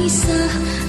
灰色。